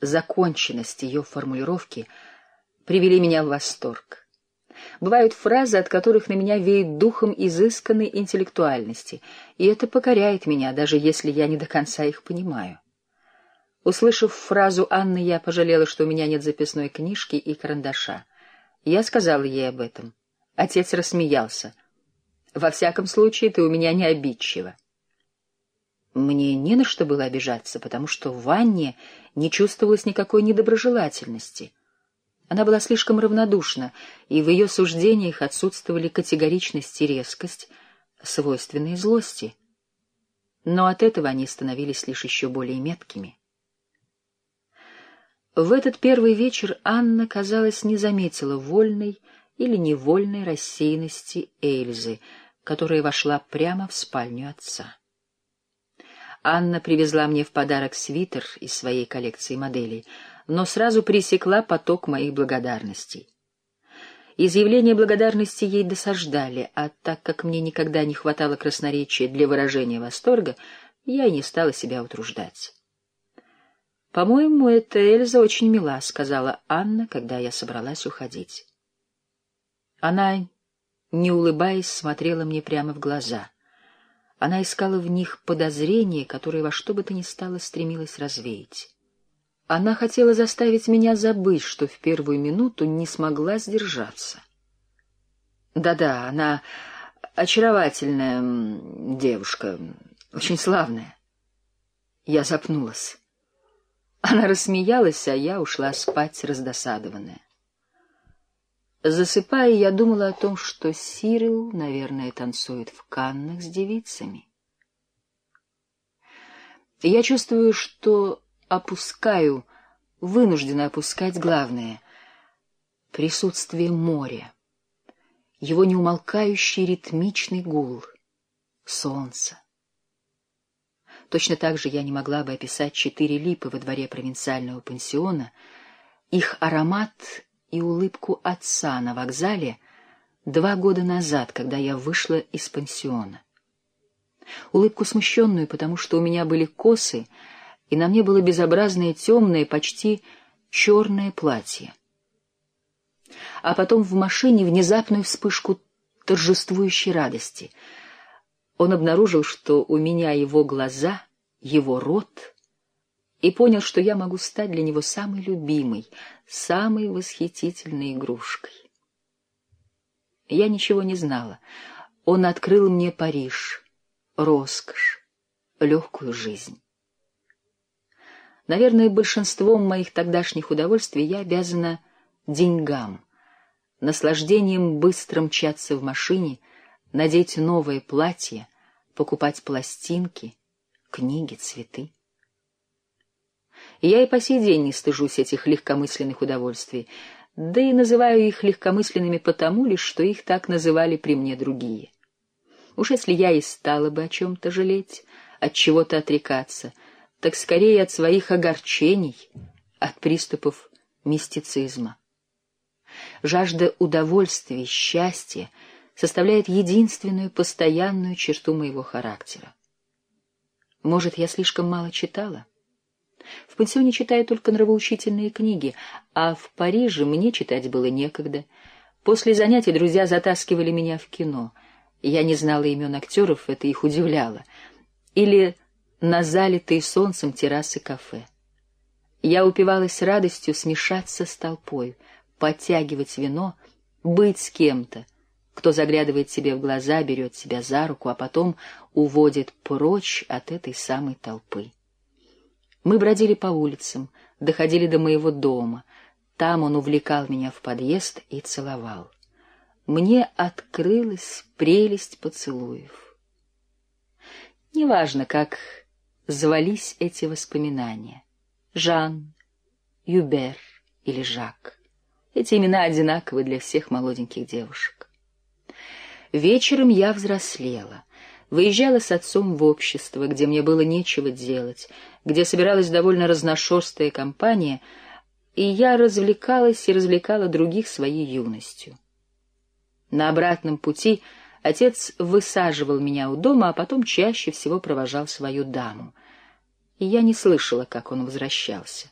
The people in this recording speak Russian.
законченность ее формулировки привели меня в восторг. Бывают фразы, от которых на меня веет духом изысканной интеллектуальности, и это покоряет меня, даже если я не до конца их понимаю. Услышав фразу Анны, я пожалела, что у меня нет записной книжки и карандаша. Я сказала ей об этом. Отец рассмеялся. «Во всяком случае, ты у меня не обидчива». Мне не на что было обижаться, потому что в Анне не чувствовалось никакой недоброжелательности. Она была слишком равнодушна, и в ее суждениях отсутствовали категоричность и резкость, свойственные злости. Но от этого они становились лишь еще более меткими. В этот первый вечер Анна, казалось, не заметила вольной или невольной рассеянности Эльзы, которая вошла прямо в спальню отца. Анна привезла мне в подарок свитер из своей коллекции моделей, но сразу пресекла поток моих благодарностей. Изъявления благодарности ей досаждали, а так как мне никогда не хватало красноречия для выражения восторга, я и не стала себя утруждать. «По-моему, эта Эльза очень мила», — сказала Анна, когда я собралась уходить. Она, не улыбаясь, смотрела мне прямо в глаза — она искала в них подозрения, которые во что бы то ни стало стремилась развеять. Она хотела заставить меня забыть, что в первую минуту не смогла сдержаться. Да-да, она очаровательная девушка, очень славная. Я запнулась. Она рассмеялась, а я ушла спать раздосадованная. Засыпая, я думала о том, что Сирил, наверное, танцует в Каннах с девицами. Я чувствую, что опускаю, вынуждена опускать главное — присутствие моря, его неумолкающий ритмичный гул, солнце. Точно так же я не могла бы описать четыре липы во дворе провинциального пансиона, их аромат и улыбку отца на вокзале два года назад, когда я вышла из пансиона. Улыбку смущенную, потому что у меня были косы, и на мне было безобразное темное, почти черное платье. А потом в машине внезапную вспышку торжествующей радости. Он обнаружил, что у меня его глаза, его рот — и понял, что я могу стать для него самой любимой, самой восхитительной игрушкой. Я ничего не знала. Он открыл мне Париж, роскошь, легкую жизнь. Наверное, большинством моих тогдашних удовольствий я обязана деньгам, наслаждением быстро мчаться в машине, надеть новое платье, покупать пластинки, книги, цветы. Я и по сей день не стыжусь этих легкомысленных удовольствий, да и называю их легкомысленными потому лишь, что их так называли при мне другие. Уж если я и стала бы о чем-то жалеть, от чего-то отрекаться, так скорее от своих огорчений, от приступов мистицизма. Жажда удовольствия, счастья составляет единственную постоянную черту моего характера. Может, я слишком мало читала? В пансионе читаю только нравоучительные книги, а в Париже мне читать было некогда. После занятий друзья затаскивали меня в кино. Я не знала имен актеров, это их удивляло. Или на залитые солнцем террасы кафе. Я упивалась радостью смешаться с толпой, подтягивать вино, быть с кем-то, кто заглядывает себе в глаза, берет себя за руку, а потом уводит прочь от этой самой толпы. Мы бродили по улицам, доходили до моего дома. Там он увлекал меня в подъезд и целовал. Мне открылась прелесть поцелуев. Неважно, как звались эти воспоминания. Жан, Юбер или Жак. Эти имена одинаковы для всех молоденьких девушек. Вечером я взрослела. Выезжала с отцом в общество, где мне было нечего делать, где собиралась довольно разношерстная компания, и я развлекалась и развлекала других своей юностью. На обратном пути отец высаживал меня у дома, а потом чаще всего провожал свою даму. И я не слышала, как он возвращался.